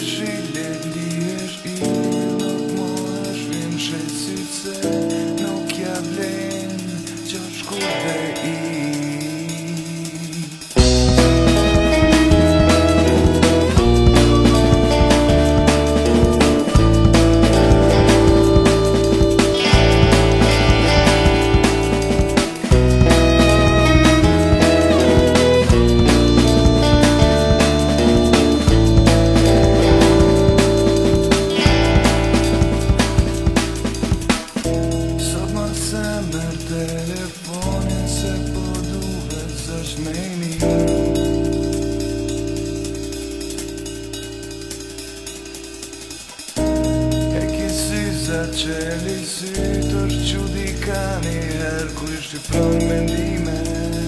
she Qeli si tërë që di ka një herë Kërë ishtë i pronë mendime